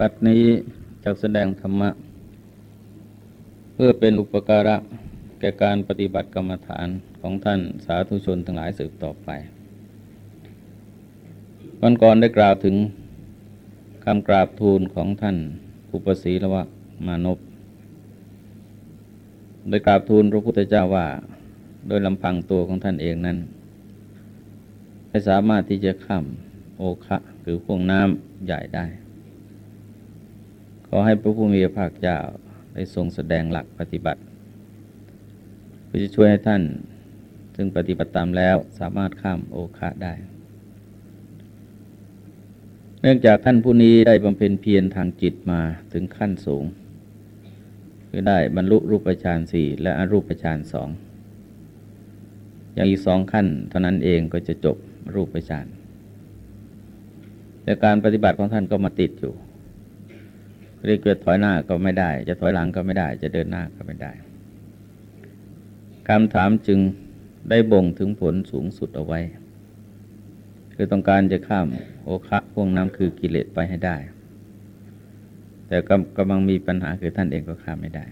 บัดนี้จะแสดงธรรมะ เพื่อเป็นอุปการะแก่การปฏิบัติกรรมฐานของท่านสาธุชนทั้งหลายสืบต่อไป วันก่อนได้กล่าวถึงคำกราบทูลของท่านอุปสีละวะมานพได้กราบทูลพระพุทธเจ้าว่า โดยลำพังตัวของท่านเองนั้นไม่สามารถที่จะข้ามโอคะหรือพวงน้ำใหญ่ได้ อให้พระผู้มีพระภาคเจ้าได้ทรงแสดงหลักปฏิบัติเพื่อจะช่วยให้ท่าน ซึ่งปฏิบัติตามแล้วสามารถข้ามโอคะได้ เนื่องจากท่านผู้นี้ได้บำเพ็ญเพียรทางจิตมาถึงขั้นสูง คือได้บรรลุรูปฌานสี่และอรูปฌานสองอย่างอีกสองขั้นเท่านั้นเองก็จะจบรูปฌานแต่การปฏิบัติของท่านก็มาติดอยู่ เรียกเกิดถอยหน้าก็ไม่ได้ จะถอยหลังก็ไม่ได้ จะเดินหน้าก็ไม่ได้คำถามจึงได้บ่งถึงผลสูงสุดเอาไว้ คือต้องการจะข้ามโอคะพวกน้ำคือกิเลสไปให้ได้ แต่กำลังมีปัญหาคือท่านเองก็ข้ามไม่ได้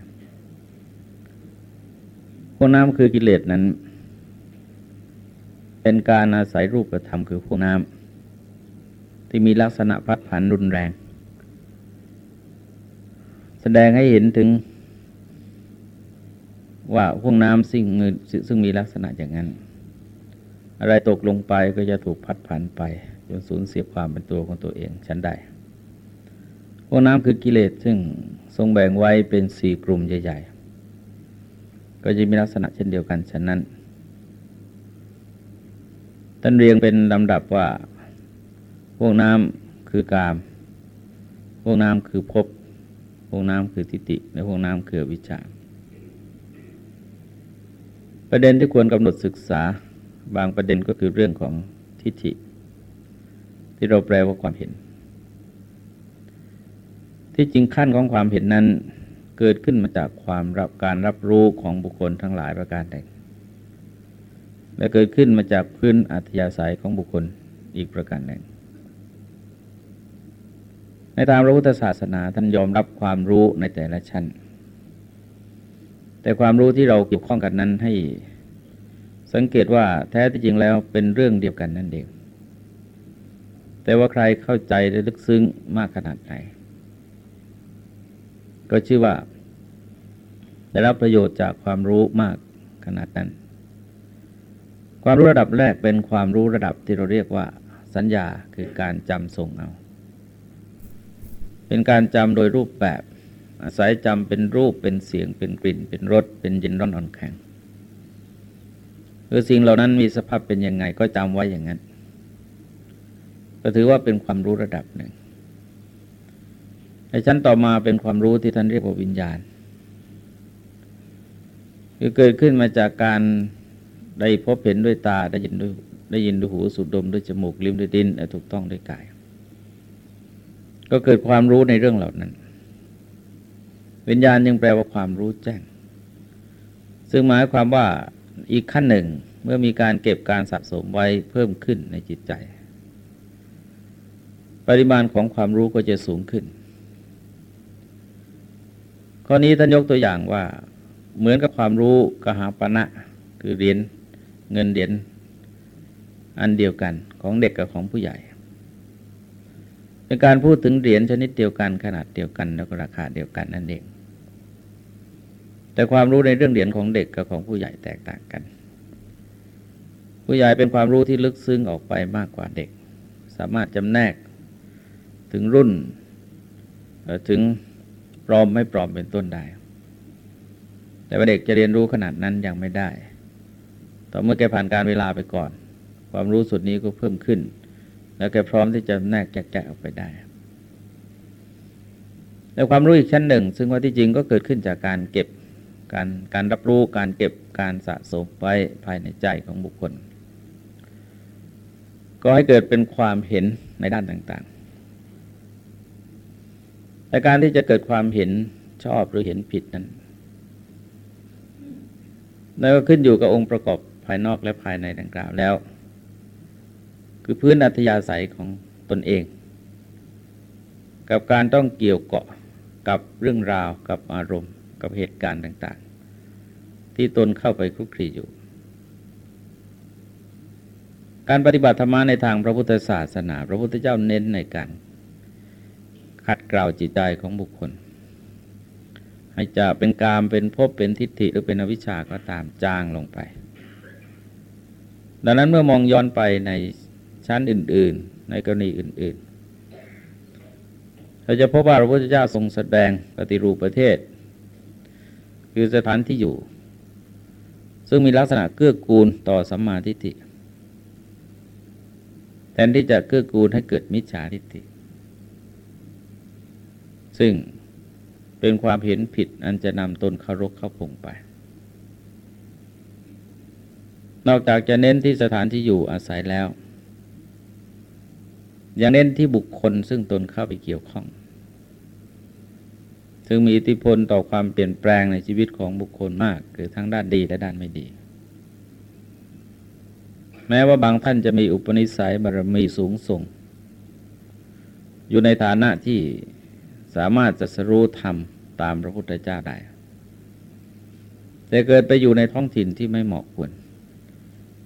พวกน้ำคือกิเลสนั้น เป็นการอาศัยรูปธรรมคือพวกน้ำที่มีลักษณะพัดผันรุนแรง แสดงให้เห็นถึงว่าพวกน้ำซึ่งซึ่งมีลักษณะอย่างนั้น อะไรตกลงไปก็จะถูกพัดผันไปจนสูญเสียความเป็นตัวของตัวเองฉันได้พวกน้ำคือกิเลสซึ่งทรงแบ่งไว้เป็นสี่กลุ่มใหญ่ ๆ ก็จะมีลักษณะเช่นเดียวกันฉะนั้นท่านเรียงเป็นลำดับว่าพวกน้ำคือกาม พวกน้ำคือภพ วกน้ำคือทิฏฐิและพวกน้ำคือวิชาประเด็นที่ควรกำหนดศึกษาบางประเด็นก็คือเรื่องของทิฏฐิ ที่เราแปลว่าความเห็น ที่จริงขั้นของความเห็นนั้นเกิดขึ้นมาจากความรับการรับรู้ของบุคคลทั้งหลายประการใดและเกิดขึ้นมาจากพื้นอัธยาศัยของบุคคลอีกประการหนึ่ง ในทางพระพุทธศาสนาท่านยอมรับความรู้ในแต่ละชั้น แต่ความรู้ที่เราเกี่ยวข้องกันนั้นให้สังเกตว่าแท้ที่จริงแล้วเป็นเรื่องเดียวกันนั่นเอง แต่ว่าใครเข้าใจได้ลึกซึ้งมากขนาดไหน ก็ชื่อว่า ได้รับประโยชน์จากความรู้มากขนาดนั้น ความรู้ระดับแรกเป็นความรู้ระดับที่เราเรียกว่า สัญญาคือการจำส่งเอา เป็นการจำโดยรูปแบบ อาศัยจำเป็นรูปเป็นเสียงเป็นกลิ่น เป็นรสเป็นเย็นร้อนอ่อนแข็งคือสิ่งเหล่านั้นมีสภาพเป็นยังไงก็จำไว้อย่างนั้น ก็ถือว่าเป็นความรู้ระดับหนึ่งในชั้นต่อมาเป็นความรู้ที่ท่านเรียกว่าวิญญาณคือเกิดขึ้นมาจากการได้พบเห็นด้วยตาได้ยินด้วยได้ยินด้วยหูสูดดมด้วยจมูกลิ้มด้วยดินถูกต้องด้วยกาย ก็เกิดความรู้ในเรื่องเหล่านั้น วิญญาณยังแปลว่าความรู้แจ้ง ซึ่งหมายความว่าอีกขั้นหนึ่งเมื่อมีการเก็บการสะสมไว้เพิ่มขึ้นในจิตใจ ปริมาณของความรู้ก็จะสูงขึ้น ข้อนี้ท่านยกตัวอย่างว่าเหมือนกับความรู้กหาปณะคือเหรียนเงินเหรียญอันเดียวกันของเด็กกับของผู้ใหญ่ เป็นการพูดถึงเหรียญชนิดเดียวกันขนาดเดียวกันแล้วก็ราคาเดียวกันนั่นเอง แต่ความรู้ในเรื่องเหรียญของเด็กกับของผู้ใหญ่แตกต่างกัน ผู้ใหญ่เป็นความรู้ที่ลึกซึ้งออกไปมากกว่าเด็ก สามารถจำแนกถึงรุ่นถึงปลอมไม่ปลอมเป็นต้นได้ แต่ว่าเด็กจะเรียนรู้ขนาดนั้นยังไม่ได้ ต่อเมื่อแกผ่านการเวลาไปก่อน ความรู้สุดนี้ก็เพิ่มขึ้น แล้วแกพร้อมที่จะแนกแจกะออกไปได้แต่ความรู้อีกชั้นหนึ่ง ซึ่งว่าที่จริงก็เกิดขึ้นจากการเก็บการการรับรู้การเก็บการสะสมไว้ภายในใจของบุคคล ก็ให้เกิดเป็นความเห็นในด้านต่างๆ แต่การที่จะเกิดความเห็นชอบหรือเห็นผิดนั้นนั่นก็ขึ้นอยู่กับองค์ประกอบภายนอกและภายในดังกล่าวแล้ว คือพื้นอัธยาศัยของตนเอง กับการต้องเกี่ยวเกาะกับเรื่องราวกับอารมณ์ กับเหตุการณ์ต่าง ๆ ที่ตนเข้าไปคลุกคลีอยู่ การปฏิบัติธรรมในทางพระพุทธศาสนา พระพุทธเจ้าเน้นในการขัดเกลาจิตใจของบุคคลให้จะเป็นกามเป็นภพเป็นทิฏฐิหรือเป็นอวิชชาก็ตามจางลงไป ดังนั้นเมื่อมองย้อนไปใน ชั้นอื่น ๆ ในกรณีอื่น ๆ เราจะพบว่าพระพุทธเจ้าทรงแสดงปฏิรูปประเทศ คือสถานที่อยู่ ซึ่งมีลักษณะเกื้อกูลต่อสัมมาทิฏฐิแทนที่จะเกื้อกูลให้เกิดมิจฉาทิฏฐิ ซึ่งเป็นความเห็นผิดอันจะนำตนเข้ารกเข้าพงไป นอกจากจะเน้นที่สถานที่อยู่อาศัยแล้ว อยังเน้นที่บุคคลซึ่งตนเข้าไปเกี่ยวข้อง ซึ่งมีอิทธิพลต่อความเปลี่ยนแปลงในชีวิตของบุคคลมาก คือทั้งด้านดีและด้านไม่ดี แม้ว่าบางท่านจะมีอุปนิสัยบารมีสูงส่ง อยู่ในฐานะที่สามารถจะสรู้ธรรมตามพระพุทธเจ้าได้ แต่เกิดไปอยู่ในท้องถิ่นที่ไม่เหมาะควร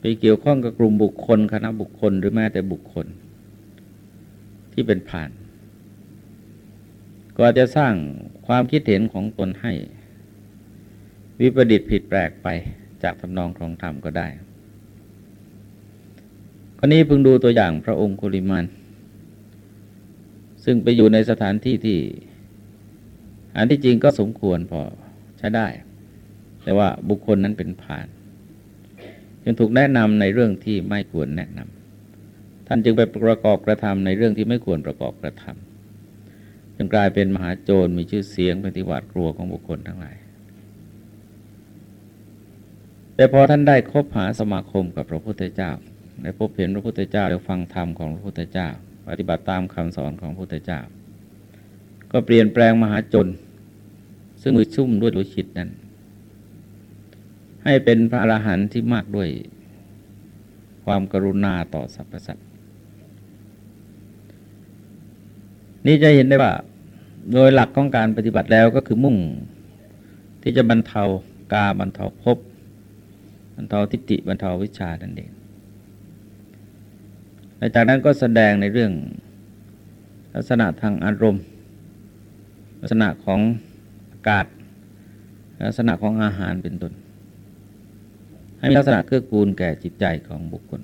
ไปเกี่ยวข้องกับกลุ่มบุคคลคณะบุคคลหรือแม้แต่บุคคล ที่เป็นผ่าน ก็จะสร้างความคิดเห็นของตนให้ วิปดิตผิดแปลกไปจากทำนองของธรรมก็ได้คนนี้พึงดูตัวอย่างพระองค์คุลิมานซึ่งไปอยู่ในสถานที่ที่ อันที่จริงก็สมควรพอใช้ได้ แต่ว่าบุคคลนั้นเป็นผ่าน จึงถูกแนะนำในเรื่องที่ไม่ควรแนะนำ ท่านจึงไปประกอบกระทำในเรื่องที่ไม่ควรประกอบกระทำจึงกลายเป็นมหาโจรมีชื่อเสียงเป็นที่หวาดกลัวของบุคคลทั้งหลาย แต่พอท่านได้คบหาสมาคมกับพระพุทธเจ้าได้พบเห็นพระพุทธเจ้าได้ฟังธรรมของพระพุทธเจ้า ปฏิบัติตามคำสอนของพระพุทธเจ้า ก็เปลี่ยนแปลงมหาจนซึ่งมือชุ่มด้วยดุจิตนั้น ให้เป็นพระอรหันต์ที่มากด้วยความกรุณาต่อสรรพสัตว นี่จะเห็นได้ว่าโดยหลักของการปฏิบัติแล้วก็คือมุ่ง ที่จะบรรเทากาบรรเทาภพบรรเทาทิฏฐิบรรเทาวิชานั่นเองหลังจากนั้นก็แสดงในเรื่องลักษณะทางอารมณ์ ลักษณะของอากาศ ลักษณะของอาหารเป็นต้นให้มีลักษณะเกื้อกูลแก่จิตใจของบุคคล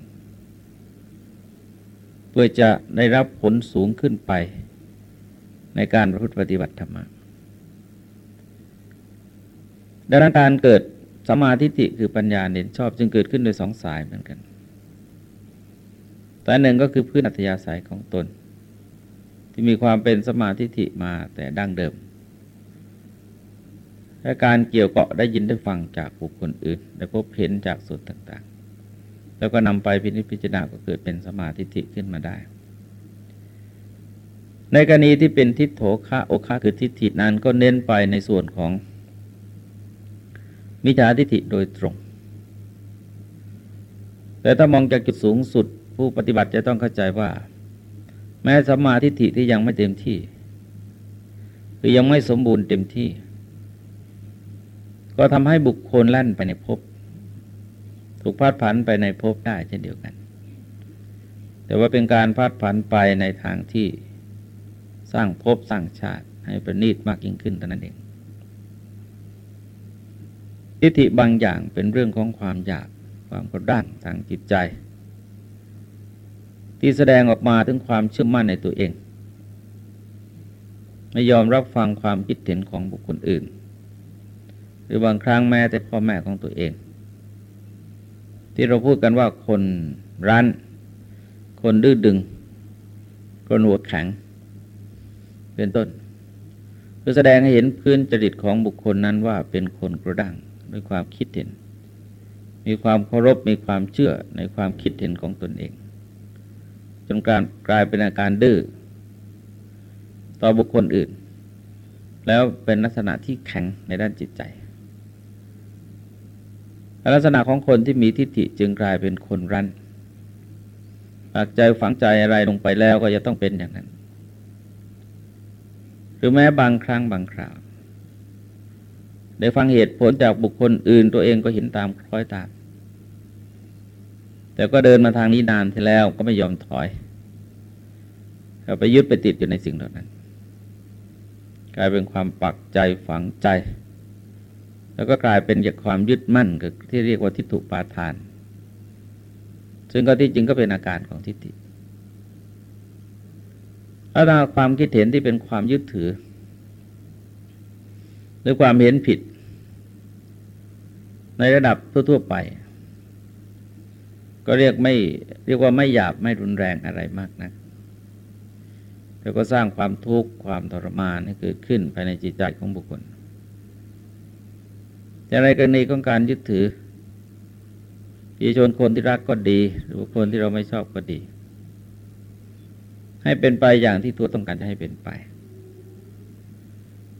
เพื่อจะได้รับผลสูงขึ้นไป ในการประพฤติปฏิบัติธรรมดังนั้นการเกิดสมาธิิคือปัญญาเด่นชอบจึงเกิดขึ้นโดยสองสายเหมือนกันแต่หนึ่งก็คือพื้นอัธยาศัยของตน ที่มีความเป็นสมาธิิมาแต่ดั้งเดิม และการเกี่ยวเกาะได้ยินได้ฟังจากบุคคลอื่น ได้พบเห็นจากส่วนต่างๆ แล้วก็นำไปพิพจารณาก็เกิดเป็นสมาธิิขึ้นมาได้ ในกรณีที่เป็นทิฏโถคะโอคะคือทิฏฐินั้นก็เน้นไปในส่วนของมิจฉาทิฏฐิโดยตรง แต่ถ้ามองจากจุดสูงสุดผู้ปฏิบัติจะต้องเข้าใจว่า แม้สัมมาทิฏฐิที่ยังไม่เต็มที่คือยังไม่สมบูรณ์เต็มที่ ก็ทำให้บุคคลแล่นไปในภพถูกพาดผันไปในภพได้เช่นเดียวกัน แต่ว่าเป็นการพาดผันไปในทางที่ สร้างภพสร้างชาติให้ประณีตมากยิ่งขึ้นเท่านั้นเองทิฏฐิบางอย่างเป็นเรื่องของความอยากความกดดันทางจิตใจ ที่แสดงออกมาถึงความเชื่อมั่นในตัวเอง ไม่ยอมรับฟังความคิดเห็นของบุคคลอื่น หรือบางครั้งแม้แต่พ่อแม่ของตัวเอง ที่เราพูดกันว่าคนรั้น คนดื้อดึง คนหัวแข็ง เป็นต้นเพื่อแสดงให้เห็นพื้นจริตของบุคคลนั้นว่าเป็นคนกระด้างด้วยความคิดเห็น มีความเคารพมีความเชื่อในความคิดเห็นของตนเอง จนการกลายเป็นอาการดื้อต่อบุคคลอื่น แล้วเป็นลักษณะที่แข็งในด้านจิตใจลักษณะของคนที่มีทิฏฐิจึงกลายเป็นคนรั้นปากใจฝังใจอะไรลงไปแล้วก็จะต้องเป็นอย่างนั้น รือแม้บางครั้งบางคราวได้ฟังเหตุผลจากบุคคลอื่นตัวเองก็เห็นตามคล้อยตาม แต่ก็เดินมาทางนี้นานที่แล้วก็ไม่ยอมถอยก็ไปยึดไปติดอยู่ในสิ่งเหล่านั้น กลายเป็นความปักใจฝังใจ แล้วก็กลายเป็นจากความยึดมั่นที่เรียกว่าทิฏฐุปาทาน ซึ่งก็ที่จริงก็เป็นอาการของทิฏฐิ ถ้าความคิดเห็นที่เป็นความยึดถือ หรือความเห็นผิด ในระดับทั่วๆไป ก็เรียกไม่เรียกว่าไม่หยาบไม่รุนแรงอะไรมากนะักแล้วก็สร้างความทุกข์ความทรมานให้เกิดขึ้นภายในจิตใจของบุคคลแต่ในกรณีของการยึดถือปีชนคนที่รักก็ดี หรือคนที่เราไม่ชอบก็ดี ให้เป็นไปอย่างที่ตัวต้องการจะให้เป็นไป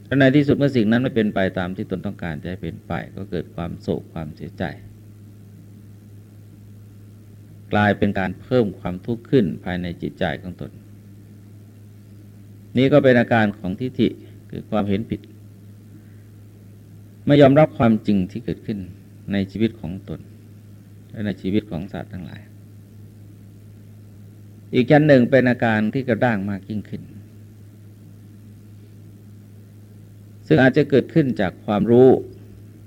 แต่ในที่สุดเมื่อสิ่งนั้นไม่เป็นไปตามที่ตนต้องการจะให้เป็นไป ก็เกิดความโศกความเสียใจ กลายเป็นการเพิ่มความทุกข์ขึ้นภายในจิตใจของตน นี่ก็เป็นอาการของทิฏฐิคือความเห็นผิด ไม่ยอมรับความจริงที่เกิดขึ้นในชีวิตของตนและในชีวิตของสัตว์ทั้งหลาย อีกชั้นหนึ่งเป็นอาการที่กระด้างมากยิ่งขึ้น ซึ่งอาจจะเกิดขึ้นจากความรู้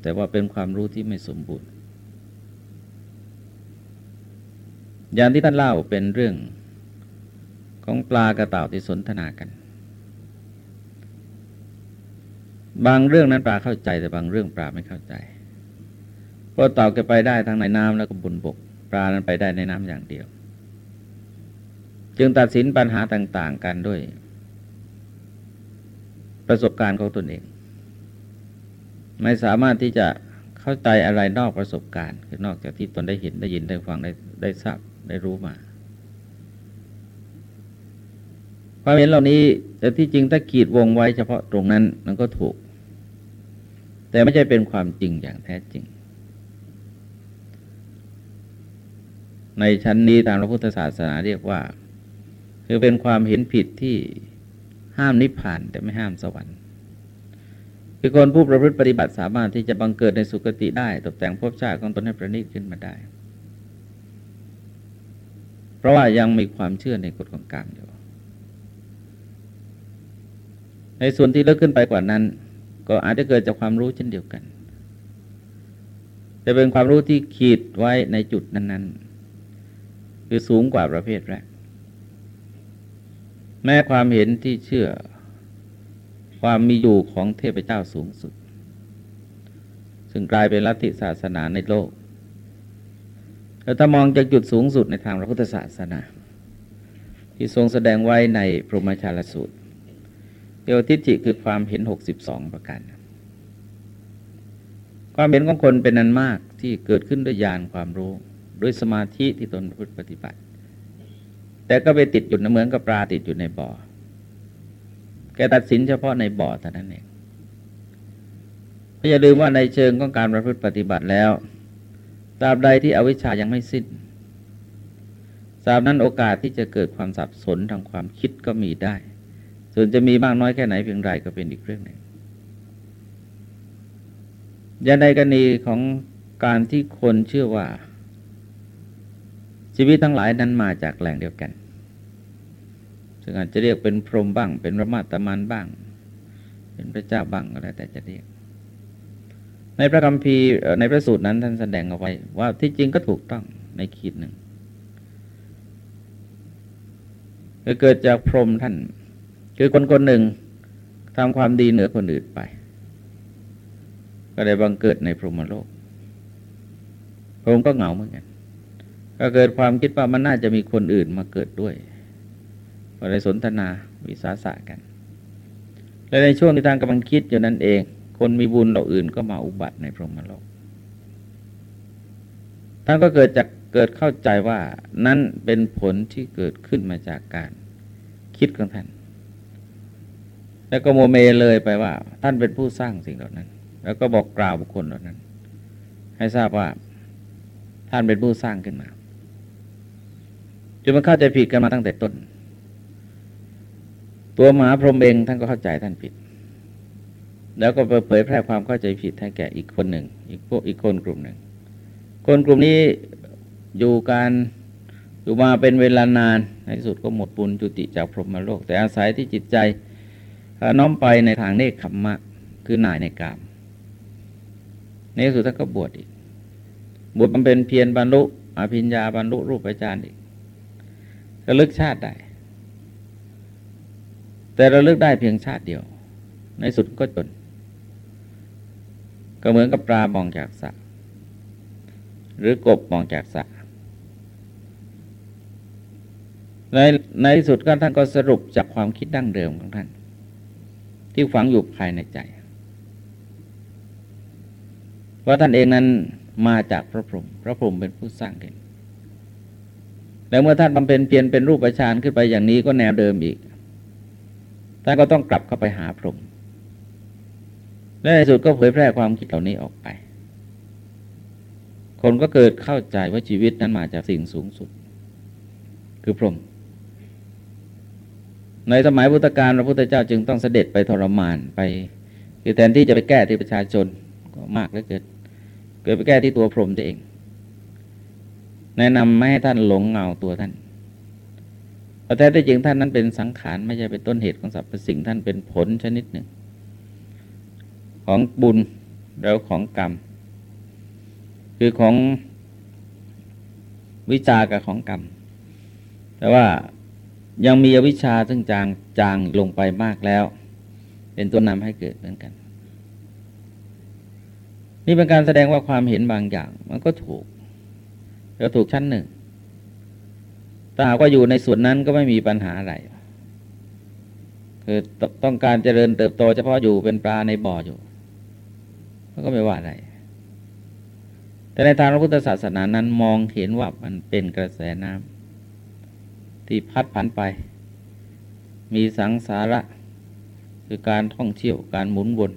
แต่ว่าเป็นความรู้ที่ไม่สมบูรณ์ อย่างที่ท่านเล่าเป็นเรื่องของปลากระเต่าที่สนทนากัน บางเรื่องนั้นปลาเข้าใจแต่บางเรื่องปลาไม่เข้าใจเพราะเต่าก็ไปได้ทั้งในน้ำแล้วก็บนบก ปลานั้นไปได้ในน้ำอย่างเดียว จึงตัดสินปัญหาต่าง ๆ กันด้วย ประสบการณ์ของตนเอง ไม่สามารถที่จะเข้าใจอะไรนอกประสบการณ์ คือนอกจากที่ตนได้เห็นได้ยินได้ฟังได้ได้ทราบได้รู้มาความเห็นเหล่านี้แต่ที่จริงถ้าขีดวงไว้เฉพาะตรงนั้นมันก็ถูก แต่ไม่ใช่เป็นความจริงอย่างแท้จริง ในชั้นนี้ตามพระพุทธศาสนาเรียกว่า คือเป็นความเห็นผิดที่ห้ามนิพพานแต่ไม่ห้ามสวรรค์คือคนผู้ประพฤติปฏิบัติสามารถที่จะบังเกิดในสุคติได้ ตกแต่งภพชาติของตนให้ประณีตขึ้นมาได้ เพราะว่ายังมีความเชื่อในกฎของกรรมอยู่ ในส่วนที่เลิกขึ้นไปกว่านั้น ก็อาจจะเกิดจากความรู้เช่นเดียวกัน แต่เป็นความรู้ที่ขีดไว้ในจุดนั้น ๆ คือสูงกว่าประเภทแรก แม้ความเห็นที่เชื่อ ความมีอยู่ของเทพเจ้าสูงสุด ซึ่งกลายเป็นลัทธิศาสนาในโลกแต่ถ้ามองจากจุดสูงสุดในทางพระพุทธศาสนา ที่ทรงแสดงไว้ในพรหมชาลสูตรเรียกว่าทิฏฐิคือความเห็นหกสิบสองประการความเห็นของคนเป็นนันมากที่เกิดขึ้นด้วยญาณความรู้ ด้วยสมาธิที่ตนพุทธปฏิบัติ แต่ก็ไปติดอยู่เหมือนกับปลาติดอยู่ในบ่อ แกตัดสินเฉพาะในบ่อเท่านั้นเองอย่าลืมว่าในเชิงของการประพฤติปฏิบัติแล้ว ตราบใดที่อวิชชายังไม่สิ้นตราบนั้นโอกาสที่จะเกิดความสับสนทางความคิดก็มีได้ ส่วนจะมีมากน้อยแค่ไหนเพียงไรก็เป็นอีกเรื่องหนึ่งยาในกรณีของการที่คนเชื่อว่า ชีวิตทั้งหลายนั้นมาจากแหล่งเดียวกัน ซึ่งอาจจะเรียกเป็นพรหมบ้าง เป็นพระมาตมานบ้าง เป็นพระเจ้าบ้างอะไรแต่จะเรียก ในพระคัมภีร์ในพระสูตรนั้นท่านแสดงเอาไว้ว่าที่จริงก็ถูกต้องในขีดหนึ่งเกิดจากพรหมท่าน คือคนคนหนึ่งทำความดีเหนือคนอื่นไป ก็ได้บังเกิดในพรหมโลกพระองค์ก็เหงาเหมือนกัน ก็เกิดความคิดว่ามันน่าจะมีคนอื่นมาเกิดด้วยก็เลยสนทนาวิสาสะกัน และในช่วงที่ทางกำลังคิดอยู่นั้นเอง คนมีบุญเหล่าอื่นก็มาอุบัติในพรหมโลกท่านก็เกิดจากเกิดเข้าใจว่านั้นเป็นผลที่เกิดขึ้นมาจากการคิดของท่าน แล้วก็โมเมเลยไปว่า ท่านเป็นผู้สร้างสิ่งเหล่านั้น แล้วก็บอกกล่าวบุคคลเหล่านั้น ให้ทราบว่าท่านเป็นผู้สร้างขึ้นมา จนมันเข้าใจผิดกันมาตั้งแต่ต้น ตัวมหาพรหมเองท่านก็เข้าใจท่านผิด แล้วก็เผยแพร่ความเข้าใจผิดให้แก่อีกคนหนึ่ง อีกพวกอีกคนกลุ่มหนึ่ง คนกลุ่มนี้อยู่การอยู่มาเป็นเวลานาน ในที่สุดก็หมดบุญจุติจากพรหมโลก แต่อาศัยที่จิตใจน้อมไปในทางเนคขมมะ คือหน่ายในกาม ในที่สุดท่านก็บวชอีก บวชมันเป็นเพียรบรรลุอภิญญาบรรลุรูปฌานอีก ระลึกชาติได้ แต่ระลึกได้เพียงชาติเดียว ในสุดก็จน ก็เหมือนกับปลามองจากสระหรือกบมองจากสระในในสุดก็ท่านก็สรุปจากความคิดดั้งเดิมของท่าน ที่ฝังอยู่ภายในใจ ว่าท่านเองนั้นมาจากพระพรหมพระพรหมเป็นผู้สร้างขึ้น แล้วเมื่อท่านบำเพ็ญเพียรเป็นรูปฌานขึ้นไปอย่างนี้ก็แนวเดิมอีก ท่านก็ต้องกลับเข้าไปหาพรหมและในสุดก็เผยแพร่ความคิดเหล่านี้ออกไป คนก็เกิดเข้าใจว่าชีวิตนั้นมาจากสิ่งสูงสุด คือพรหม ในสมัยพุทธกาลพระพุทธเจ้าจึงต้องเสด็จไปทรมานไป คือแทนที่จะไปแก้ที่ประชาชนก็มากเหลือเกินเกิดไปแก้ที่ตัวพรหมตัวเอง แนะนำไม่ให้ท่านหลงเงาตัวท่านแต่แท้จริงท่านนั้นเป็นสังขารไม่ใช่เป็นต้นเหตุของสรรพสิ่งท่านเป็นผลชนิดหนึ่ง ของบุญแล้วของกรรม คือของวิชากับของกรรม แต่ว่ายังมีอวิชชาซึ่งจางจางลงไปมากแล้ว เป็นตัวนำให้เกิดเหมือนกัน นี่เป็นการแสดงว่าความเห็นบางอย่างมันก็ถูก เราถูกชั้นหนึ่งถ้าหากว่าอยู่ในส่วนนั้นก็ไม่มีปัญหาอะไร คือต้องการเจริญเติบโตเฉพาะอยู่เป็นปลาในบ่ออยู่ก็ไม่ว่าอะไร แต่ในทางพระพุทธศาสนานั้นมองเห็นว่ามันเป็นกระแสน้ำที่พัดผันไป มีสังสาระ คือการท่องเที่ยวการหมุนวน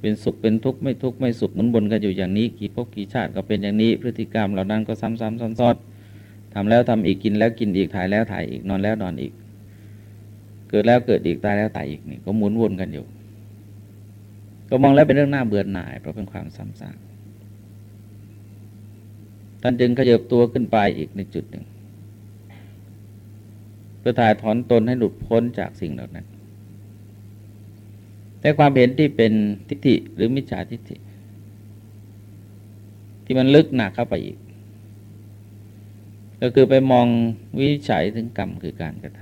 เป็นสุขเป็นทุกข์ไม่ทุกข์ไม่สุขหมุนบนกันอยู่อย่างนี้กี่พบกี่ชาติก็เป็นอย่างนี้พฤติกรรมเหล่านั้นก็ซ้ำๆซ้อนๆทำแล้วทำอีกกินแล้วกินอีกถ่ายแล้วถ่ายอีกนอนแล้วนอนอีก เกิดแล้วเกิดอีกตายแล้วตายอีกนี่ก็หมุนวนกันอยู่ ก็มองแล้วเป็นเรื่องน่าเบื่อหน่ายเพราะเป็นความซ้ำซากท่านจึงขยับตัวขึ้นไปอีกในจุดหนึ่งเพื่อถ่ายถอนตนให้หลุดพ้นจากสิ่งเหล่านั้น แต่ความเห็นที่เป็นทิฏฐิหรือมิจฉาทิฏฐิ ที่มันลึกหนักเข้าไปอีก ก็คือไปมองวิจัยถึงกรรมคือการกระท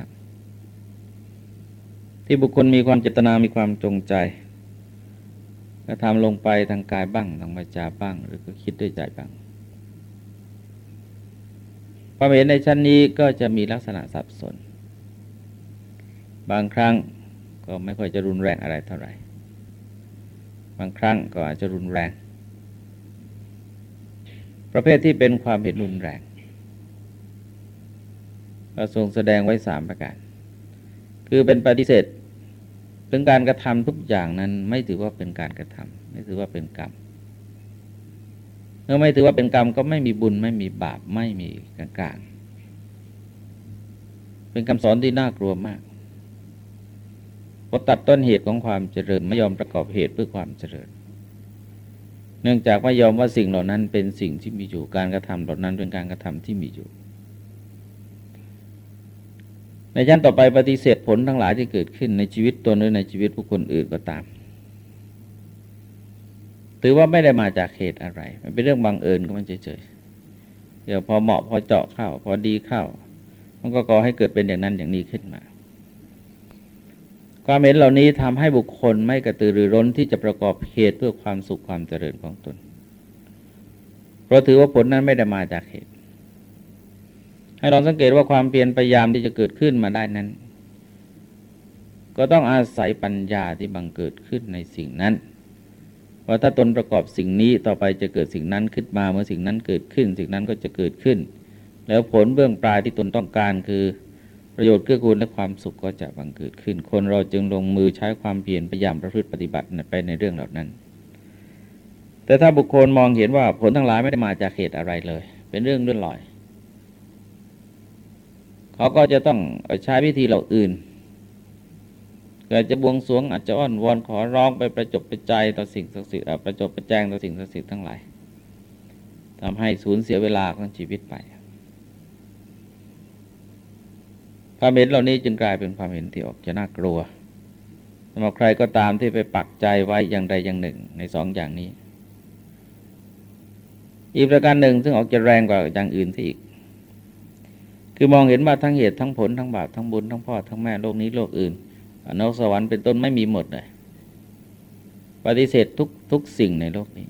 ำที่บุคคลมีความเจตนามีความจงใจกระทำลงไปทางกายบ้างทางวาจาบ้าง หรือก็คิดด้วยใจบ้างความเห็นในชั้นนี้ก็จะมีลักษณะสับสน บางครั้ง ก็ไม่ค่อยจะรุนแรงอะไรเท่าไหร่ บางครั้งก็อาจจะรุนแรง ประเภทที่เป็นความเห็นรุนแรงก็ทรงแสดงไว้สามประการ คือเป็นปฏิเสธถึงการกระทำทุกอย่างนั้นไม่ถือว่าเป็นการกระทำไม่ถือว่าเป็นกรรมเมื่อไม่ถือว่าเป็นกรรมก็ไม่มีบุญไม่มีบาปไม่มีกลางๆเป็นคำสอนที่น่ากลัวมาก พอตัดต้นเหตุของความเจริญไม่ยอมประกอบเหตุเพื่อความเจริญ เนื่องจากไม่ยอมว่าสิ่งเหล่านั้นเป็นสิ่งที่มีอยู่การกระทำเหล่านั้นเป็นการกระทำที่มีอยู่ ในชั้นต่อไปปฏิเสธผลทั้งหลายที่เกิดขึ้นในชีวิตตนหรือในชีวิตผู้คนอื่นก็ตามถือว่าไม่ได้มาจากเหตุอะไร มันเป็นเรื่องบังเอิญก็มันเฉยๆเดี๋ยวพอเหมาะพอเจาะเข้า พอดีเข้า มันก็ก่อให้เกิดเป็นอย่างนั้นอย่างนี้ขึ้นมา ความเห็นเหล่านี้ทำให้บุคคลไม่กระตือรือร้นที่จะประกอบเหตุเพื่อความสุขความเจริญของตน เพราะถือว่าผลนั้นไม่ได้มาจากเหตุ ให้ลองสังเกตว่าความเพียรพยายามที่จะเกิดขึ้นมาได้นั้น ก็ต้องอาศัยปัญญาที่บังเกิดขึ้นในสิ่งนั้นว่าถ้าตนประกอบสิ่งนี้ต่อไปจะเกิดสิ่งนั้นขึ้นมาเมื่อสิ่งนั้นเกิดขึ้น สิ่งนั้นก็จะเกิดขึ้น แล้วผลเบื้องปลายที่ตนต้องการคือ ประโยชน์เกื้อกูลและความสุขก็จะบังเกิดขึ้น คนเราจึงลงมือใช้ความเพียรพยายามประพฤติปฏิบัติไปในเรื่องเหล่านั้น แต่ถ้าบุคคลมองเห็นว่าผลทั้งหลายไม่ได้มาจากเหตุอะไรเลย เป็นเรื่องเลื่อนลอย เขาก็จะต้องใช้วิธีเหล่าอื่นอาจจะบวงสรวงอาจจะอ้อนวอนขอร้องไปประจบประใจต่อสิ่งศักดิ์สิทธิ์ประจบประแจงต่อสิ่งศักดิ์สิทธิ์ทั้งหลายทำให้สูญเสียเวลาของชีวิตไป ความเห็นเหล่านี้จึงกลายเป็นความเห็นที่ออกจะน่ากลัวสำหรับใครก็ตามที่ไปปักใจไว้อย่างใดอย่างหนึ่งในสองอย่างนี้ อีกประการหนึ่งซึ่งออกจะแรงกว่าอย่างอื่นที่อีก คือมองเห็นว่าทั้งเหตุทั้งผลทั้งบาปทั้งบุญทั้งพ่อทั้งแม่โลกนี้โลกอื่นนรกสวรรค์เป็นต้นไม่มีหมดเลยปฏิเสธทุกทุกสิ่งในโลกนี้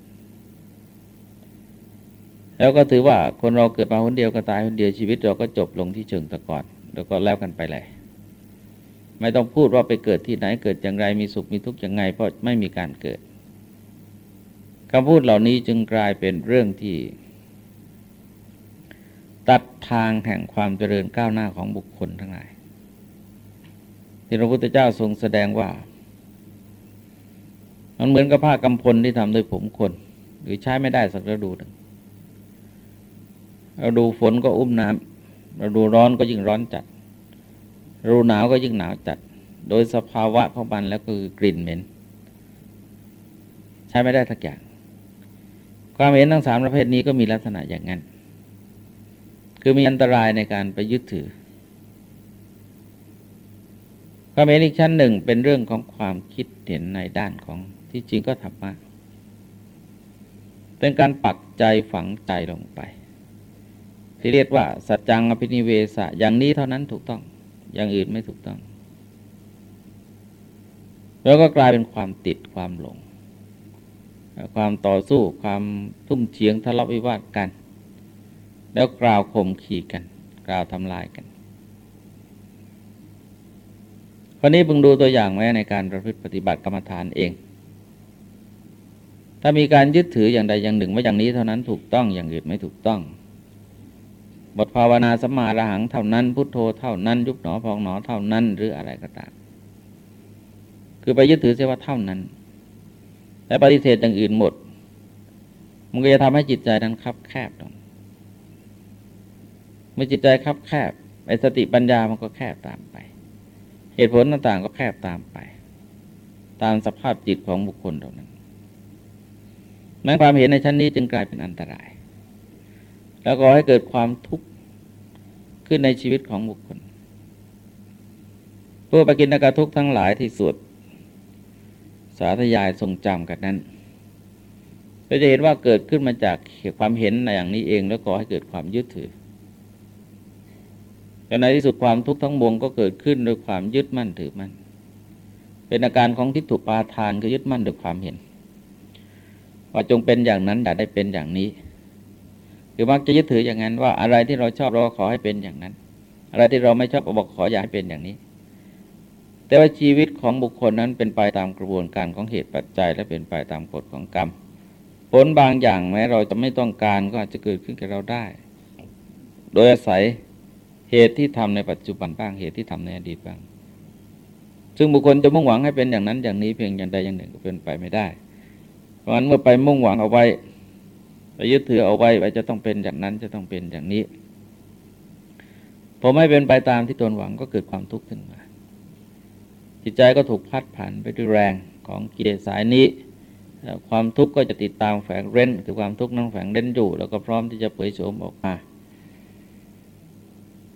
แล้วก็ถือว่าคนเราเกิดมาคนเดียวก็ตายคนเดียวชีวิตเราก็จบลงที่เชิงตะกอน แล้วก็แล้วกันไปเลยไม่ต้องพูดว่าไปเกิดที่ไหนเกิดอย่างไรมีสุขมีทุกข์อย่างไงเพราะไม่มีการเกิดคำพูดเหล่านี้จึงกลายเป็นเรื่องที่ ตัดทางแห่งความเจริญก้าวหน้าของบุคคลทั้งหลายที่พระพุทธเจ้าทรงแสดงว่า มันเหมือนกับผ้ากำพลที่ทำด้วยผมคน หรือใช้ไม่ได้สักฤดูหนึ่งเราดูฝนก็อุ้มน้ำ เราดูร้อนก็ยิ่งร้อนจัดราดูหนาวก็ยิ่งหนาวจัด โดยสภาวะของมันแล้วก็คือกลิ่นเหม็น ใช้ไม่ได้ทักอย่าง ความเห็นทั้งสามประเภทนี้ก็มีลักษณะอย่างนั้น คือมีอันตรายในการไปยึดถือ ความเห็นอีกชั้นหนึ่งเป็นเรื่องของความคิดเห็นในด้านของที่จริงก็ธรรมะเป็นการปักใจฝังใจลงไป ที่เรียกว่า สัจจังอภินิเวสะอย่างนี้เท่านั้นถูกต้อง อย่างอื่นไม่ถูกต้อง แล้วก็กลายเป็นความติดความหลง ความต่อสู้ความทุ่มเทียงทะเลาะวิวาทกัน แล้วกล่าวข่มขีกัน กล่าวทำลายกันคนนี้พึงดูตัวอย่างไว้ในการประพฤติปฏิบัติกรรมฐานเอง ถ้ามีการยึดถืออย่างใดอย่างหนึ่งว่าอย่างนี้เท่านั้นถูกต้องอย่างอื่นไม่ถูกต้อง บทภาวนาสมาระหังเท่านั้น พุทโธเท่านั้น ยุบหนอพองหนอเท่านั้น หรืออะไรก็ตาม คือไปยึดถือเสียว่าเท่านั้นและปฏิเสธอย่างอื่นหมด มันก็จะทำให้จิตใจนั้นคับแคบลงเมื่อจิตใจคับแคบไอ้สติปัญญามันก็แคบตามไป เหตุผลต่างๆก็แคบตามไป ตามสภาพจิตของบุคคลเหล่านั้นแม้ความเห็นในชั้นนี้จึงกลายเป็นอันตราย แล้วก็ให้เกิดความทุกข์ ขึ้นในชีวิตของบุคคลผู้ปกินกทุกข์ทั้งหลายที่สวดสาธยายทรงจำกันนั้นเราจะเห็นว่าเกิดขึ้นมาจากความเห็นในอย่างนี้เองแล้วก็ให้เกิดความยึดถือแต่ในที่สุดความทุกข์ทั้งมวลก็เกิดขึ้นโดยความยึดมั่นถือมั่นเป็นอาการของทิฏฐุปาทานคือยึดมั่นด้วยความเห็น ว่าจงเป็นอย่างนั้นอย่าได้เป็นอย่างนี้ คือมักจะยึดถืออย่างนั้นว่าอะไรที่เราชอบเราก็ขอให้เป็นอย่างนั้น อะไรที่เราไม่ชอบเราบอกขออย่าให้เป็นอย่างนี้ แต่ว่าชีวิตของบุคคลนั้นเป็นไปตามกระบวนการของเหตุปัจจัย และเป็นไปตามกฎของกรรม ผลบางอย่างแม้เราจะไม่ต้องการก็อาจจะเกิดขึ้นกับเราได้ โดยอาศัยเหตุที่ทำในปัจจุบันบ้างเหตุที่ทำในอดีตบ้าง ซึ่งบุคคลจะมุ่งหวังให้เป็นอย่างนั้นอย่างนี้เพียงอย่างใดอย่างหนึ่งก็เป็นไปไม่ได้ เพราะฉะนั้นเมื่อไปมุ่งหวังเอาไว้ ไปยึดถือเอาไว้ว่าจะต้องเป็นอย่างนั้นจะต้องเป็นอย่างนี้พอไม่เป็นไปตามที่ตนหวังก็เกิดความทุกข์ขึ้นมา จิตใจก็ถูกพัดผ่านไปด้วยแรงของกิเลสสายนี้ ความทุกข์ก็จะติดตามแฝงเร้นคือความทุกข์นั้นแฝงเร้นอยู่ แล้วก็พร้อมที่จะเผยโฉมออกมา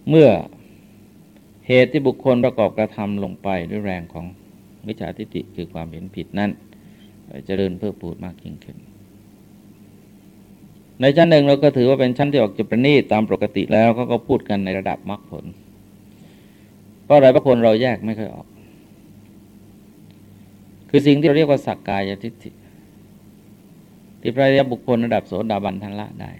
เมื่อเหตุที่บุคคลประกอบกระทำลงไปด้วยแรงของวิชาทิฏฐิคือความเห็นผิดนั้นจเจริญเพิ่มพูดมากยิ่งขึ้น ในชั้นหนึ่งเราก็ถือว่าเป็นชั้นที่ออกจะประณีตตามปกติแล้วเขาก็พูดกันในระดับมรรคผล เพราะอะไรพระคนเราแยกไม่ค่อยออก คือสิ่งที่เราเรียกว่าสักกายทิฏฐิที่พระยาบุคคลระดับโสดาบันทันละได้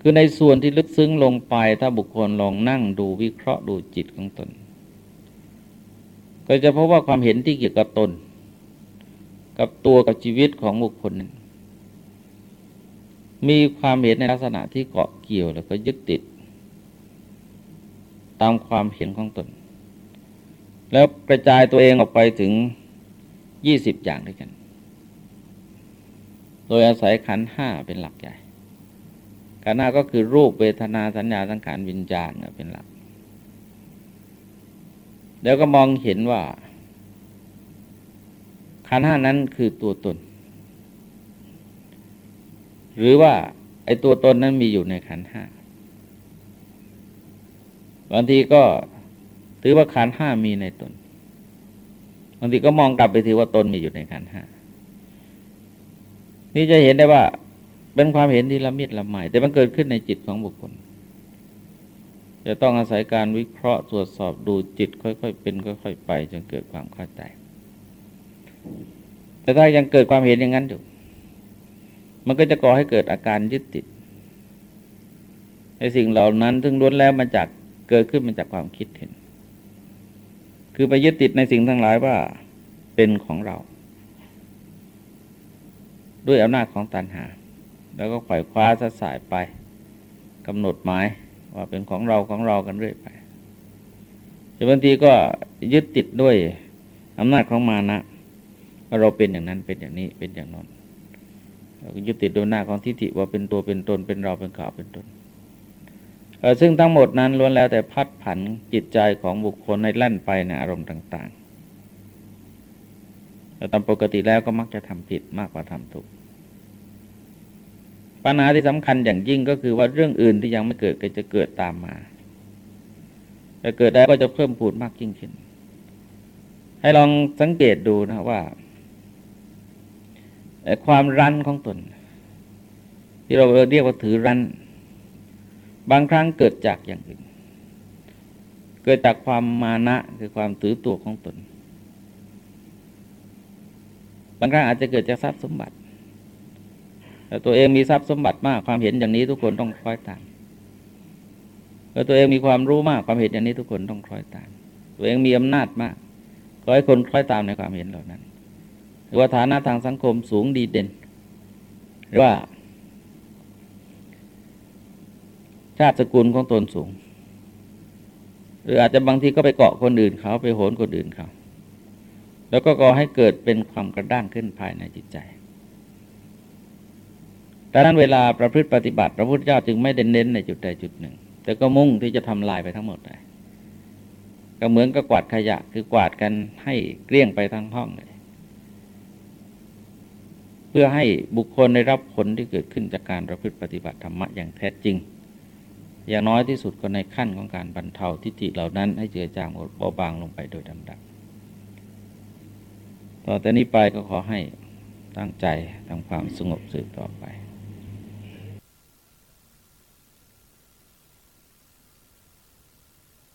คือในส่วนที่ลึกซึ้งลงไปถ้าบุคคลลองนั่งดูวิเคราะห์ดูจิตของตน ก็จะพบว่าความเห็นที่เกี่ยวกับตน กับตัวกับชีวิตของบุคคลนั้น มีความเห็นในลักษณะที่เกาะเกี่ยวแล้วก็ยึดติด ตามความเห็นของตน แล้วกระจายตัวเองออกไปถึงยี่สิบอย่างด้วยกัน โดยอาศัยขันห้าเป็นหลักใหญ่ขันธ์ก็คือรูปเวทนาสัญญาสังขารวิญญาณเป็นหลัก แล้วก็มองเห็นว่าขันห้านั้นคือตัวตน หรือว่าไอ้ตัวตนนั้นมีอยู่ในขันห้าบางทีก็ถือว่าขันห้ามีในตนบางทีก็มองกลับไปถือว่าตนมีอยู่ในขันห้านี่จะเห็นได้ว่า เป็นความเห็นที่ละมียดละไมแต่มันเกิดขึ้นในจิตของบุคคล จะต้องอาศัยการวิเคราะห์ตรวจสอบดูจิต ค่อย ๆ เป็นค่อย ๆ ไปจนเกิดความเข้าใจ แต่ถ้ายังเกิดความเห็นอย่างนั้นอยู่ มันก็จะก่อให้เกิดอาการยึดติดในสิ่งเหล่านั้นซึ่งล้วนแล้วมาจากเกิดขึ้นมาจากความคิดเห็น คือไปยึดติดในสิ่งทั้งหลายว่าเป็นของเรา ด้วยอำนาจของตัณหา แล้วก็ไขว่คว้าสะสายไปกำหนดหมายว่าเป็นของเราของเรากันเรื่อยไปแต่บางทีก็ยึดติดด้วยอำนาจของมานะว่าเราเป็นอย่างนั้นเป็นอย่างนี้เป็นอย่างนั้น ยึดติดดวยหน้าของทิฏฐิว่าเป็นตัวเป็นตนเป็นเราเป็นข่าวเป็นตนซึ่งทั้งหมดนั้นล้วนแล้วแต่พัดผันจิตใจของบุคคลในแล่นไปในอารมณ์ต่างๆแต่ตามปกติแล้วก็มักจะทำผิดมากกว่าทำถูก ปัญหาที่สำคัญอย่างยิ่งก็คือว่าเรื่องอื่นที่ยังไม่เกิดก็จะเกิดตามมาแต่เกิดได้ก็จะเพิ่มพูดมากยิ่งขึ้น ให้ลองสังเกตดูนะว่า ความรั้นของตน ที่เราเรียกว่าถือรั้น บางครั้งเกิดจากอย่างอื่น เกิดจากความมานะคือความถือตัวของตน บางครั้งอาจจะเกิดจากทรัพย์สมบัติแต่ตัวเองมีทรัพย์สมบัติมากความเห็นอย่างนี้ทุกคนต้องคล้อยตามแต่ตัวเองมีความรู้มากความเห็นอย่างนี้ทุกคนต้องคล้อยตาม ตัวเองมีอำนาจมากขอให้คนคล้อยตามในความเห็นเหล่านั้น หรือว่าฐานะทางสังคมสูงดีเด่น หรือว่า ชาติสกุลของตนสูง หรืออาจจะบางทีก็ไปเกาะคนอื่นเขาไปโหนคนอื่นเขาแล้วก็ก่อให้เกิดเป็นความกระด้างขึ้นภายในจิตใจดังนั้นเวลาประพฤติปฏิบัติ พระพุทธเจ้าจึงไม่เน้นในจุดใดจุดหนึ่ง แต่ก็มุ่งที่จะทำลายไปทั้งหมดเลยก็เหมือนกับกวาดขยะคือกวาดกันให้เกลี้ยงไปทั้งห้องเลยเพื่อให้บุคคลได้รับผลที่เกิดขึ้นจากการประพฤติปฏิบัติธรรมะอย่างแท้จริง อย่างน้อยที่สุดก็ในขั้นของการบรรเทาทิฏฐิเหล่านั้นให้เจือจางเบาบางลงไปโดยลำดับต่อแต่นี้ไปก็ขอให้ตั้งใจทำความสงบสืบต่อไป